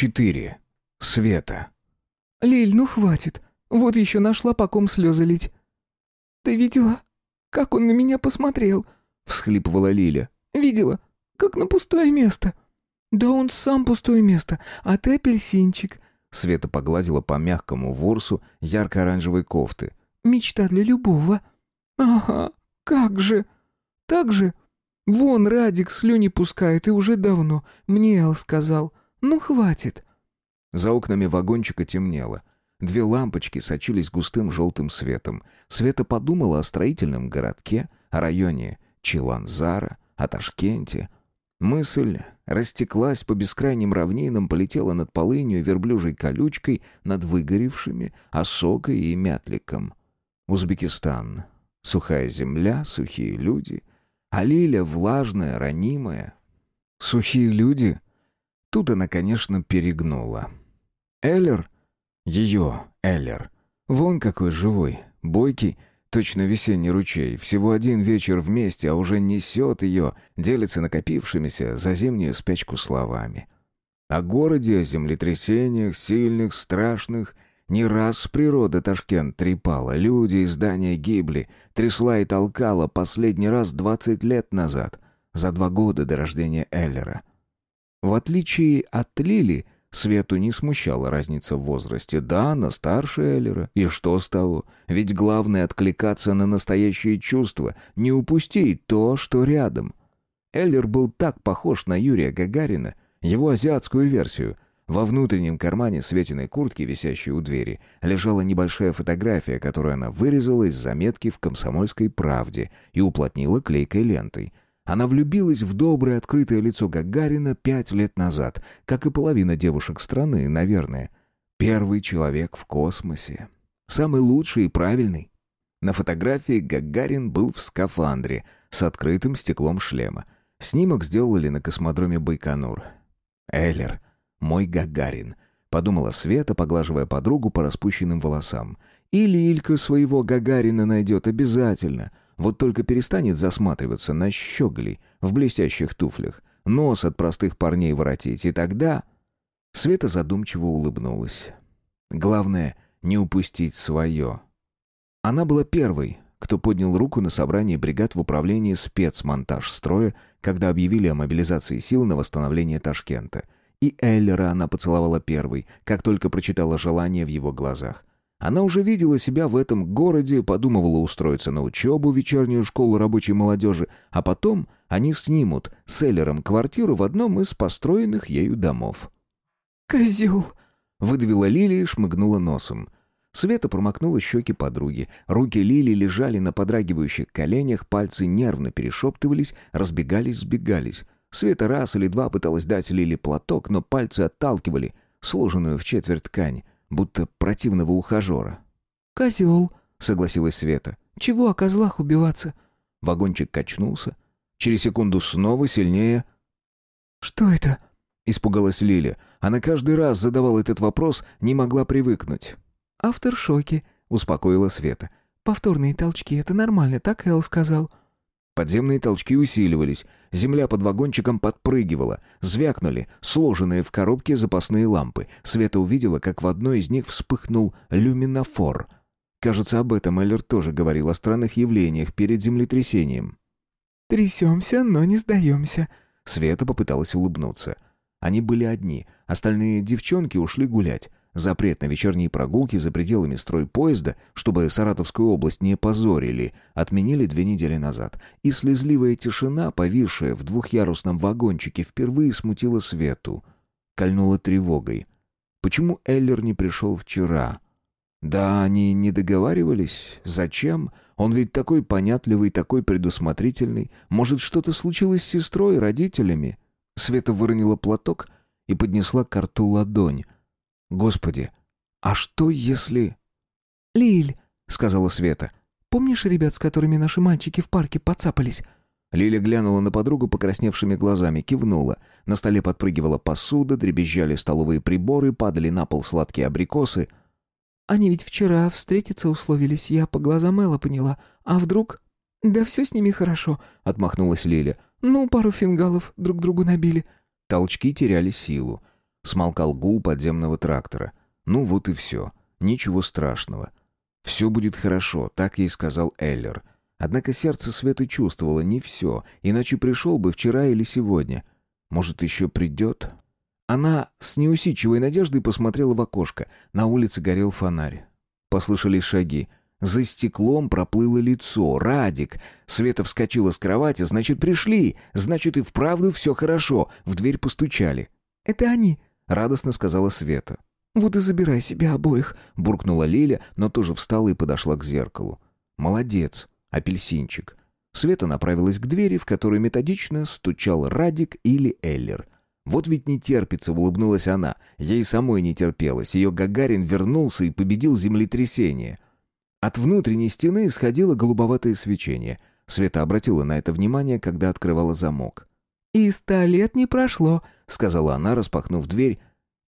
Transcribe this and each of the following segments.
4. Света. «Лиль, ну хватит. Вот еще нашла по ком слезы лить». «Ты видела, как он на меня посмотрел?» — всхлипывала Лиля. «Видела, как на пустое место». «Да он сам пустое место, а ты апельсинчик». Света погладила по мягкому ворсу ярко-оранжевой кофты. «Мечта для любого». «Ага, как же. Так же. Вон Радик слюни пускает и уже давно. Мне Эл сказал. Ну, хватит». За окнами вагончика темнело. Две лампочки сочились густым желтым светом. Света подумала о строительном городке, о районе Чиланзара, о Ташкенте. Мысль растеклась по бескрайним равнинам, полетела над полынью верблюжей колючкой, над выгоревшими, осокой и мятликом. Узбекистан. Сухая земля, сухие люди. А Лиля влажная, ранимая. Сухие люди? Тут она, конечно, перегнула. Эллер? Ее Эллер. Вон какой живой, бойкий, точно весенний ручей. Всего один вечер вместе, а уже несет ее, делится накопившимися за зимнюю спячку словами. О городе, о землетрясениях, сильных, страшных. Не раз природа Ташкент трепала, люди и здания гибли, трясла и толкала последний раз двадцать лет назад, за два года до рождения Эллера. В отличие от Лили, Свету не смущала разница в возрасте. Да, она старше Эллера. И что с того? Ведь главное откликаться на настоящие чувства, не упустить то, что рядом. Эллер был так похож на Юрия Гагарина, его азиатскую версию. Во внутреннем кармане Светиной куртки, висящей у двери, лежала небольшая фотография, которую она вырезала из заметки в «Комсомольской правде» и уплотнила клейкой лентой — она влюбилась в доброе открытое лицо Гагарина пять лет назад, как и половина девушек страны, наверное. Первый человек в космосе. Самый лучший и правильный. На фотографии Гагарин был в скафандре с открытым стеклом шлема. Снимок сделали на космодроме Байконур. «Эллер, мой Гагарин», — подумала Света, поглаживая подругу по распущенным волосам. «Или Илька своего Гагарина найдет обязательно», — вот только перестанет засматриваться на щеголей в блестящих туфлях, нос от простых парней воротить, и тогда... Света задумчиво улыбнулась. Главное, не упустить свое. Она была первой, кто поднял руку на собрании бригад в управлении спецмонтаж строя, когда объявили о мобилизации сил на восстановление Ташкента. И Эллера она поцеловала первой, как только прочитала желание в его глазах. Она уже видела себя в этом городе, подумывала устроиться на учебу в вечернюю школу рабочей молодежи, а потом они снимут с Эллером квартиру в одном из построенных ею домов. «Козел!» — выдавила Лилия и шмыгнула носом. Света промокнула щеки подруги. Руки Лили лежали на подрагивающих коленях, пальцы нервно перешептывались, разбегались, сбегались. Света раз или два пыталась дать Лили платок, но пальцы отталкивали сложенную в четверть ткань будто противного ухажера. «Козел», — согласилась Света. «Чего о козлах убиваться?» Вагончик качнулся. Через секунду снова сильнее. «Что это?» — испугалась Лиля. Она каждый раз задавала этот вопрос, не могла привыкнуть. «Авторшоки», — успокоила Света. «Повторные толчки — это нормально, так Эл сказал». Подземные толчки усиливались, земля под вагончиком подпрыгивала, звякнули сложенные в коробке запасные лампы. Света увидела, как в одной из них вспыхнул люминофор. Кажется, об этом Эллер тоже говорил о странных явлениях перед землетрясением. «Трясемся, но не сдаемся», — Света попыталась улыбнуться. Они были одни, остальные девчонки ушли гулять. Запрет на вечерние прогулки за пределами стройпоезда, чтобы Саратовскую область не позорили, отменили две недели назад. И слезливая тишина, повисшая в двухъярусном вагончике, впервые смутила Свету. Кольнула тревогой. Почему Эллер не пришел вчера? Да, они не договаривались. Зачем? Он ведь такой понятливый, такой предусмотрительный. Может, что-то случилось с сестрой, родителями? Света выронила платок и поднесла к рту ладонь. Господи, а что если... «Лиль», — сказала Света. «Помнишь ребят, с которыми наши мальчики в парке подцапались?» Лиля глянула на подругу покрасневшими глазами, кивнула. На столе подпрыгивала посуда, дребезжали столовые приборы, падали на пол сладкие абрикосы. «Они ведь вчера встретиться условились, я по глазам Элла поняла. А вдруг...» «Да все с ними хорошо», — отмахнулась Лиля. «Ну, пару фингалов друг другу набили». Толчки теряли силу. Смолкал гул подземного трактора. Ну вот и все. Ничего страшного. «Все будет хорошо», так ей сказал Эллер. Однако сердце Светы чувствовало не все, иначе пришел бы вчера или сегодня. Может, еще придет? Она с неусидчивой надеждой посмотрела в окошко. На улице горел фонарь. Послышались шаги. За стеклом проплыло лицо. Радик. Света вскочила с кровати. Значит, пришли. Значит, и вправду все хорошо. В дверь постучали. «Это они», — радостно сказала Света. «Вот и забирай себя обоих», — буркнула Лиля, но тоже встала и подошла к зеркалу. «Молодец, апельсинчик». Света направилась к двери, в которой методично стучал Радик или Эллер. Вот ведь не терпится, улыбнулась она. Ей самой не терпелось. Ее Гагарин вернулся и победил землетрясение. От внутренней стены исходило голубоватое свечение. Света обратила на это внимание, когда открывала замок. «И ста лет не прошло», — сказала она, распахнув дверь,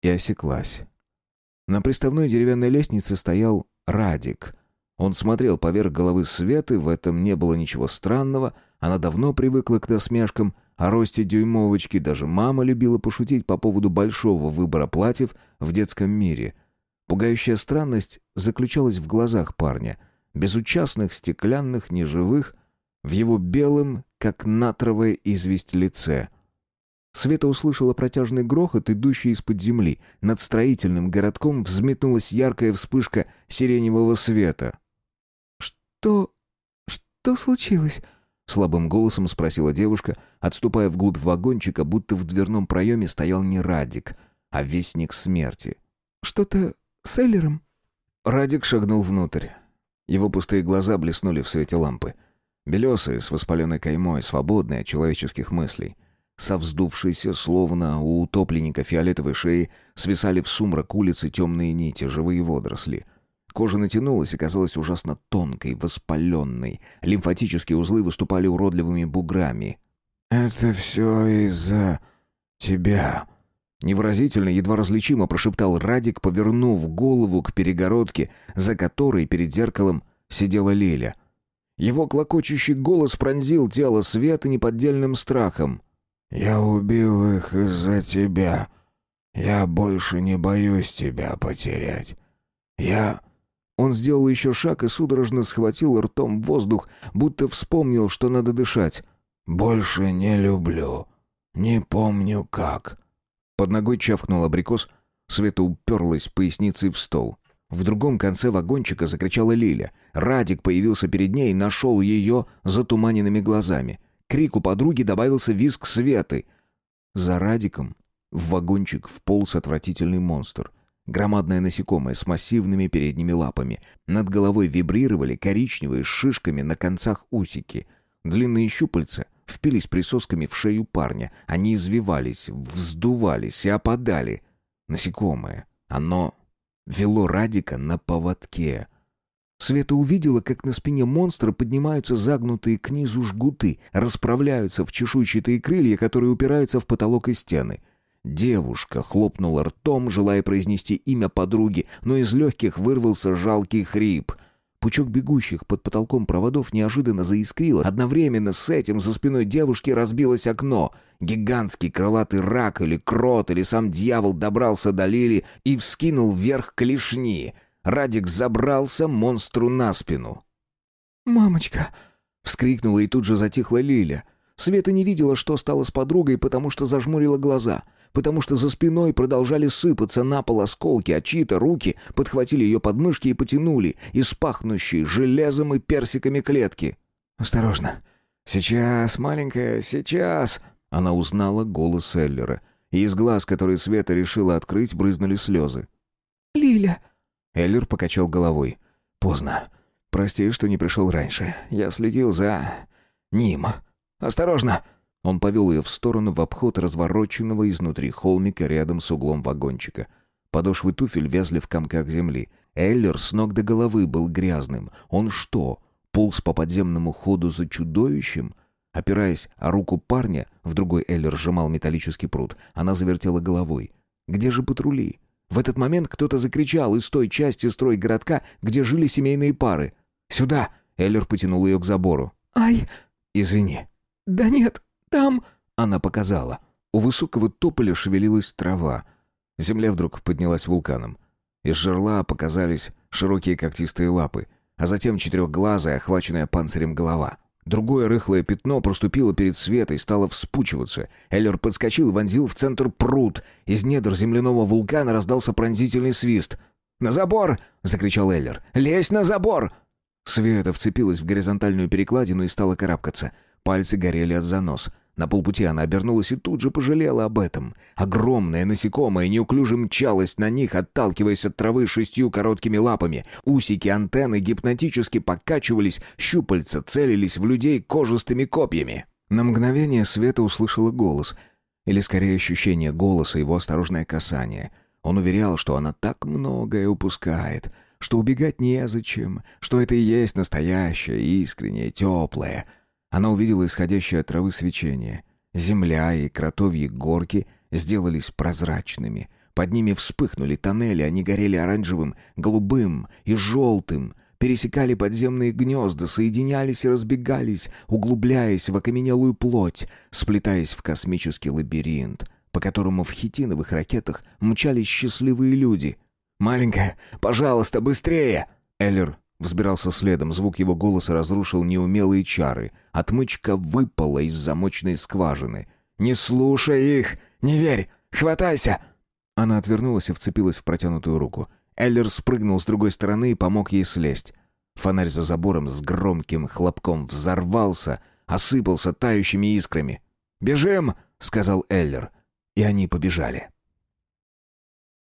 и осеклась. На приставной деревянной лестнице стоял Радик. Он смотрел поверх головы Светы, в этом не было ничего странного, она давно привыкла к насмешкам о росте дюймовочки, даже мама любила пошутить по поводу большого выбора платьев в детском мире. Пугающая странность заключалась в глазах парня, безучастных, стеклянных, неживых, в его белом, как натровая известь лице — Света услышала протяжный грохот, идущий из-под земли. Над строительным городком взметнулась яркая вспышка сиреневого света. «Что... что случилось?» Слабым голосом спросила девушка, отступая вглубь вагончика, будто в дверном проеме стоял не Радик, а вестник смерти. «Что-то с Эллером?» Радик шагнул внутрь. Его пустые глаза блеснули в свете лампы. Белесые, с воспаленной каймой, свободные от человеческих мыслей — со вздувшейся, словно у утопленника фиолетовой шеи, свисали в сумрак улицы темные нити, живые водоросли. Кожа натянулась и казалась ужасно тонкой, воспаленной. Лимфатические узлы выступали уродливыми буграми. «Это все из-за тебя», Невыразительно, едва различимо прошептал Радик, повернув голову к перегородке, за которой перед зеркалом сидела Леля. Его клокочущий голос пронзил тело Света неподдельным страхом. «Я убил их из-за тебя. Я больше не боюсь тебя потерять. Я...» Он сделал еще шаг и судорожно схватил ртом воздух, будто вспомнил, что надо дышать. «Больше не люблю. Не помню как». Под ногой чавкнул абрикос, Света уперлась поясницей в стол. В другом конце вагончика закричала Лиля. Радик появился перед ней и нашел ее затуманенными глазами. крику подруги добавился визг Светы. За Радиком в вагончик вполз отвратительный монстр. Громадное насекомое с массивными передними лапами. Над головой вибрировали коричневые с шишками на концах усики. Длинные щупальца впились присосками в шею парня. Они извивались, вздувались и опадали. Насекомое. Оно вело Радика на поводке — Света увидела, как на спине монстра поднимаются загнутые к низу жгуты, расправляются в чешуйчатые крылья, которые упираются в потолок и стены. Девушка хлопнула ртом, желая произнести имя подруги, но из легких вырвался жалкий хрип. Пучок бегущих под потолком проводов неожиданно заискрило. Одновременно с этим за спиной девушки разбилось окно. Гигантский крылатый рак или крот или сам дьявол добрался до Лили и вскинул вверх клешни — Радик забрался монстру на спину. «Мамочка!» — вскрикнула и тут же затихла Лиля. Света не видела, что стало с подругой, потому что зажмурила глаза, потому что за спиной продолжали сыпаться на пол осколки, а чьи-то руки подхватили ее подмышки и потянули из пахнущей железом и персиками клетки. «Осторожно! Сейчас, маленькая, сейчас!» Она узнала голос Эллера, и из глаз, которые Света решила открыть, брызнули слезы. «Лиля!» Эллер покачал головой. «Поздно. Прости, что не пришел раньше. Я следил за... ним. Осторожно!» Он повел ее в сторону в обход развороченного изнутри холмика рядом с углом вагончика. Подошвы туфель вязли в комках земли. Эллер с ног до головы был грязным. Он что, полз по подземному ходу за чудовищем? Опираясь о руку парня, в другой Эллер сжимал металлический пруд. Она завертела головой. «Где же патрули?» В этот момент кто-то закричал из той части стройгородка, где жили семейные пары. «Сюда!» — Эллер потянул ее к забору. «Ай!» «Извини». «Да нет, там...» Она показала. У высокого тополя шевелилась трава. Земля вдруг поднялась вулканом. Из жерла показались широкие когтистые лапы, а затем четырехглазая, охваченная панцирем голова. Другое рыхлое пятно проступило перед светой, стало вспучиваться. Эллер подскочил, вонзил в центр пруд. Из недр земляного вулкана раздался пронзительный свист. «На забор!» — закричал Эллер. «Лезь на забор!» Света вцепилась в горизонтальную перекладину и стала карабкаться. Пальцы горели от занос. На полпути она обернулась и тут же пожалела об этом. Огромное насекомое неуклюже мчалось на них, отталкиваясь от травы шестью короткими лапами. Усики антенны гипнотически покачивались, щупальца целились в людей кожистыми копьями. На мгновение Света услышала голос. Или скорее ощущение голоса, его осторожное касание. Он уверял, что она так многое упускает, что убегать незачем, что это и есть настоящее, искреннее, теплое — она увидела исходящее от травы свечение. Земля и кротовьи горки сделались прозрачными. Под ними вспыхнули тоннели, они горели оранжевым, голубым и желтым, пересекали подземные гнезда, соединялись и разбегались, углубляясь в окаменелую плоть, сплетаясь в космический лабиринт, по которому в хитиновых ракетах мчались счастливые люди. «Маленькая, пожалуйста, быстрее!» Эллер Взбирался следом, звук его голоса разрушил неумелые чары. Отмычка выпала из замочной скважины. «Не слушай их! Не верь! Хватайся!» Она отвернулась и вцепилась в протянутую руку. Эллер спрыгнул с другой стороны и помог ей слезть. Фонарь за забором с громким хлопком взорвался, осыпался тающими искрами. «Бежим!» — сказал Эллер. И они побежали.